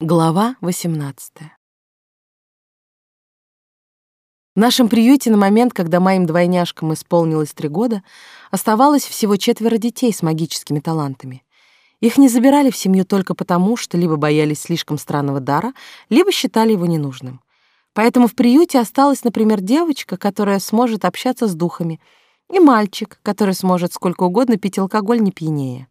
Глава 18. В нашем приюте на момент, когда моим двойняшкам исполнилось три года, оставалось всего четверо детей с магическими талантами. Их не забирали в семью только потому, что либо боялись слишком странного дара, либо считали его ненужным. Поэтому в приюте осталась, например, девочка, которая сможет общаться с духами, и мальчик, который сможет сколько угодно пить алкоголь не пьянее.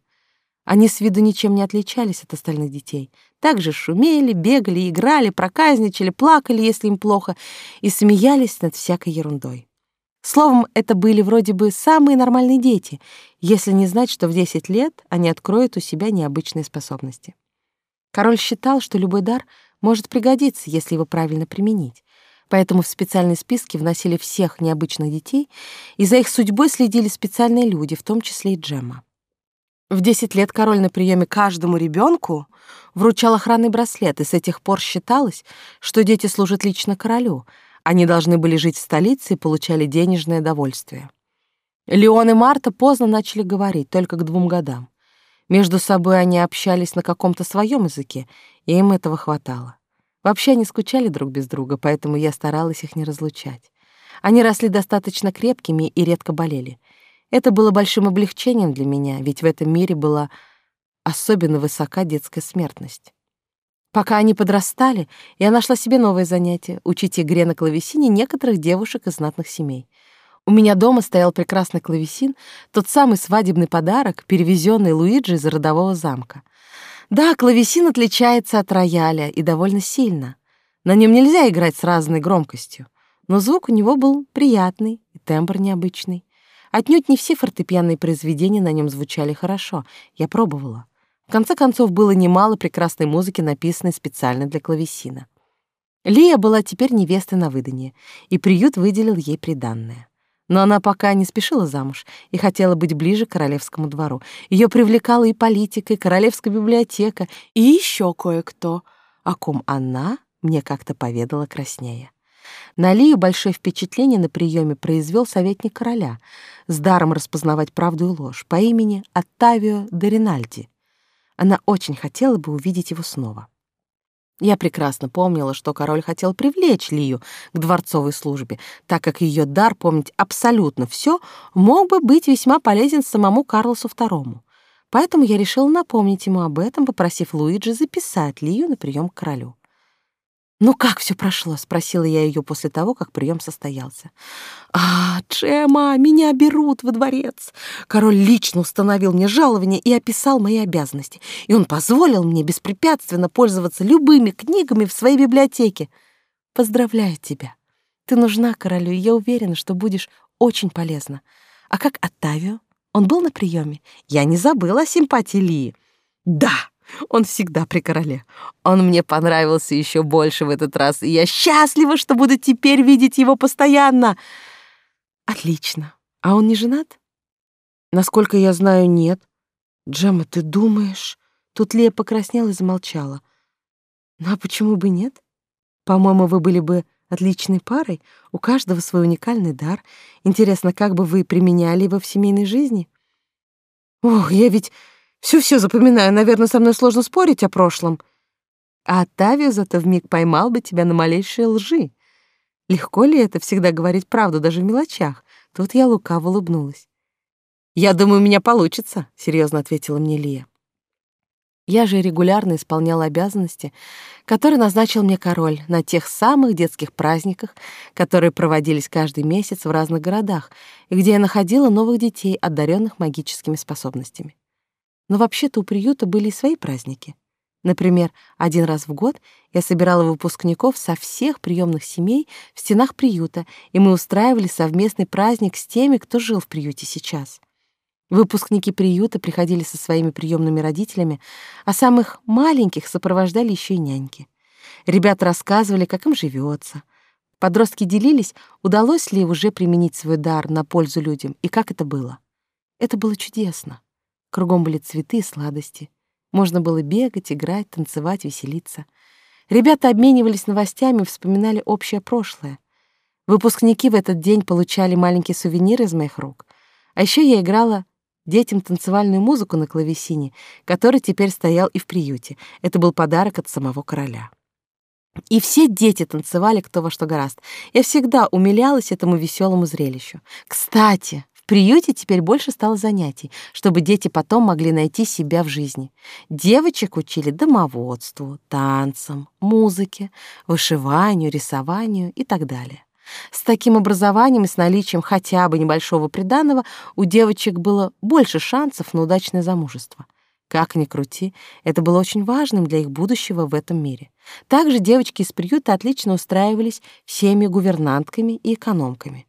Они с виду ничем не отличались от остальных детей. Также шумели, бегали, играли, проказничали, плакали, если им плохо, и смеялись над всякой ерундой. Словом, это были вроде бы самые нормальные дети, если не знать, что в 10 лет они откроют у себя необычные способности. Король считал, что любой дар может пригодиться, если его правильно применить. Поэтому в специальные списки вносили всех необычных детей, и за их судьбой следили специальные люди, в том числе и Джемма. В 10 лет король на приеме каждому ребенку вручал охранный браслет, и с этих пор считалось, что дети служат лично королю. Они должны были жить в столице и получали денежное довольствие. Леон и Марта поздно начали говорить, только к двум годам. Между собой они общались на каком-то своем языке, и им этого хватало. Вообще они скучали друг без друга, поэтому я старалась их не разлучать. Они росли достаточно крепкими и редко болели — это было большим облегчением для меня, ведь в этом мире была особенно высока детская смертность. Пока они подрастали, я нашла себе новое занятие — учить игре на клавесине некоторых девушек из знатных семей. У меня дома стоял прекрасный клавесин, тот самый свадебный подарок, перевезенный Луиджи из родового замка. Да, клавесин отличается от рояля и довольно сильно. На нем нельзя играть с разной громкостью, но звук у него был приятный и тембр необычный. Отнюдь не все фортепианные произведения на нем звучали хорошо. Я пробовала. В конце концов, было немало прекрасной музыки, написанной специально для клавесина. Лия была теперь невестой на выданье, и приют выделил ей приданное. Но она пока не спешила замуж и хотела быть ближе к королевскому двору. Ее привлекала и политика, и королевская библиотека, и еще кое-кто, о ком она мне как-то поведала краснее. На Лию большое впечатление на приеме произвел советник короля с даром распознавать правду и ложь по имени Оттавио де Ринальди. Она очень хотела бы увидеть его снова. Я прекрасно помнила, что король хотел привлечь Лию к дворцовой службе, так как ее дар помнить абсолютно все мог бы быть весьма полезен самому Карлосу II. Поэтому я решила напомнить ему об этом, попросив Луиджи записать Лию на прием к королю. «Ну как все прошло?» — спросила я ее после того, как прием состоялся. «А, Джема, меня берут во дворец. Король лично установил мне жалование и описал мои обязанности, и он позволил мне беспрепятственно пользоваться любыми книгами в своей библиотеке. Поздравляю тебя. Ты нужна королю, и я уверена, что будешь очень полезна. А как Оттавио? Он был на приеме? Я не забыла о симпатии Лии». «Да!» Он всегда при короле. Он мне понравился еще больше в этот раз, и я счастлива, что буду теперь видеть его постоянно. Отлично. А он не женат? Насколько я знаю, нет. Джема, ты думаешь? Тут Лия покраснела и замолчала. Ну а почему бы нет? По-моему, вы были бы отличной парой, у каждого свой уникальный дар. Интересно, как бы вы применяли его в семейной жизни? Ох, я ведь все-все запоминаю, наверное, со мной сложно спорить о прошлом. А Оттавио зато вмиг поймал бы тебя на малейшие лжи. Легко ли это всегда говорить правду даже в мелочах? Тут я лукаво улыбнулась. «Я думаю, у меня получится», — серьезно ответила мне Лия. Я же регулярно исполняла обязанности, которые назначил мне король на тех самых детских праздниках, которые проводились каждый месяц в разных городах, и где я находила новых детей, одаренных магическими способностями. Но вообще-то у приюта были и свои праздники. Например, один раз в год я собирала выпускников со всех приемных семей в стенах приюта, и мы устраивали совместный праздник с теми, кто жил в приюте сейчас. Выпускники приюта приходили со своими приемными родителями, а самых маленьких сопровождали еще и няньки. Ребята рассказывали, как им живется. Подростки делились, удалось ли уже применить свой дар на пользу людям и как это было. Это было чудесно. Кругом были цветы и сладости. Можно было бегать, играть, танцевать, веселиться. Ребята обменивались новостями, вспоминали общее прошлое. Выпускники в этот день получали маленькие сувениры из моих рук. А еще я играла детям танцевальную музыку на клавесине, который теперь стоял и в приюте. Это был подарок от самого короля. И все дети танцевали кто во что гораст. Я всегда умилялась этому веселому зрелищу. Кстати, приюте теперь больше стало занятий, чтобы дети потом могли найти себя в жизни. Девочек учили домоводству, танцам, музыке, вышиванию, рисованию и так далее. С таким образованием и с наличием хотя бы небольшого приданого у девочек было больше шансов на удачное замужество. Как ни крути, это было очень важным для их будущего в этом мире. Также девочки из приюта отлично устраивались всеми гувернантками и экономками.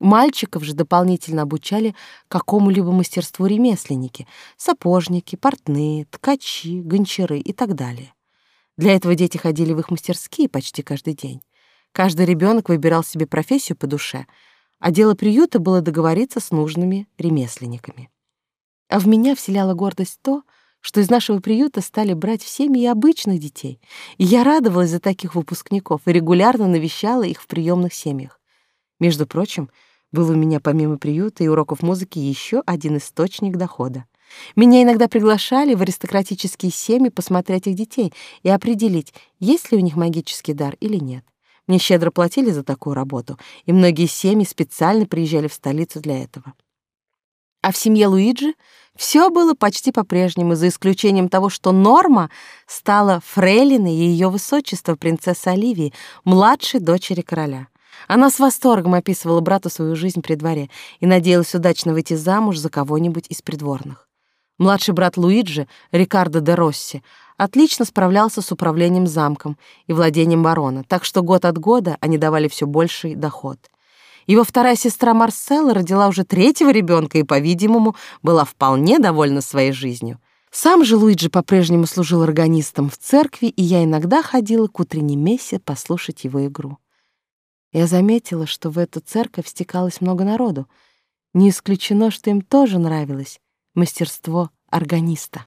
Мальчиков же дополнительно обучали какому-либо мастерству ремесленники, сапожники, портные, ткачи, гончары и так далее. Для этого дети ходили в их мастерские почти каждый день. Каждый ребенок выбирал себе профессию по душе, а дело приюта было договориться с нужными ремесленниками. А в меня вселяла гордость то, что из нашего приюта стали брать в семьи обычных детей, и я радовалась за таких выпускников и регулярно навещала их в приемных семьях. Между прочим, был у меня помимо приюта и уроков музыки еще один источник дохода. Меня иногда приглашали в аристократические семьи посмотреть их детей и определить, есть ли у них магический дар или нет. Мне щедро платили за такую работу, и многие семьи специально приезжали в столицу для этого. А в семье Луиджи все было почти по-прежнему, за исключением того, что Норма стала фрейлиной ее высочества принцессы Оливии, младшей дочери короля. Она с восторгом описывала брату свою жизнь при дворе и надеялась удачно выйти замуж за кого-нибудь из придворных. Младший брат Луиджи, Рикардо де Росси, отлично справлялся с управлением замком и владением барона, так что год от года они давали все больший доход. Его вторая сестра Марселла родила уже третьего ребенка и, по-видимому, была вполне довольна своей жизнью. Сам же Луиджи по-прежнему служил органистом в церкви, и я иногда ходила к утренней мессе послушать его игру. Я заметила, что в эту церковь стекалось много народу. Не исключено, что им тоже нравилось мастерство органиста.